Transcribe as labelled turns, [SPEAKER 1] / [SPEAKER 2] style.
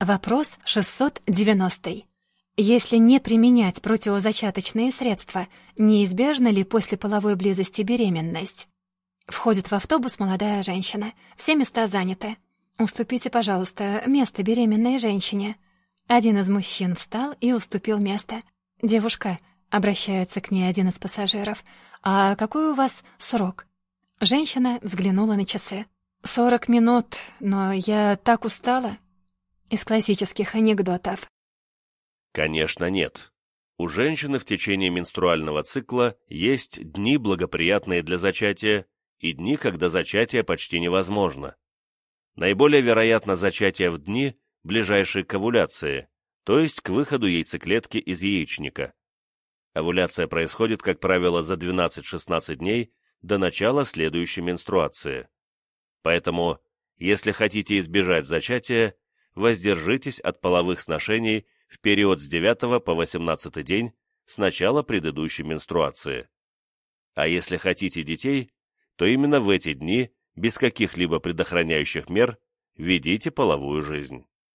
[SPEAKER 1] Вопрос 690. Если не применять противозачаточные средства, неизбежна ли после половой близости беременность? Входит в автобус молодая женщина. Все места заняты. Уступите, пожалуйста, место беременной женщине. Один из мужчин встал и уступил место. Девушка, обращается к ней один из пассажиров, «А какой у вас срок?» Женщина взглянула на часы. «Сорок минут, но я так устала». Из классических анекдотов.
[SPEAKER 2] Конечно, нет. У женщины в течение менструального цикла есть дни, благоприятные для зачатия, и дни, когда зачатие почти невозможно. Наиболее вероятно зачатие в дни, ближайшие к овуляции, то есть к выходу яйцеклетки из яичника. Овуляция происходит, как правило, за 12-16 дней до начала следующей менструации. Поэтому, если хотите избежать зачатия, воздержитесь от половых сношений в период с 9 по 18 день с начала предыдущей менструации. А если хотите детей, то именно в эти дни, без каких-либо предохраняющих мер, ведите половую жизнь.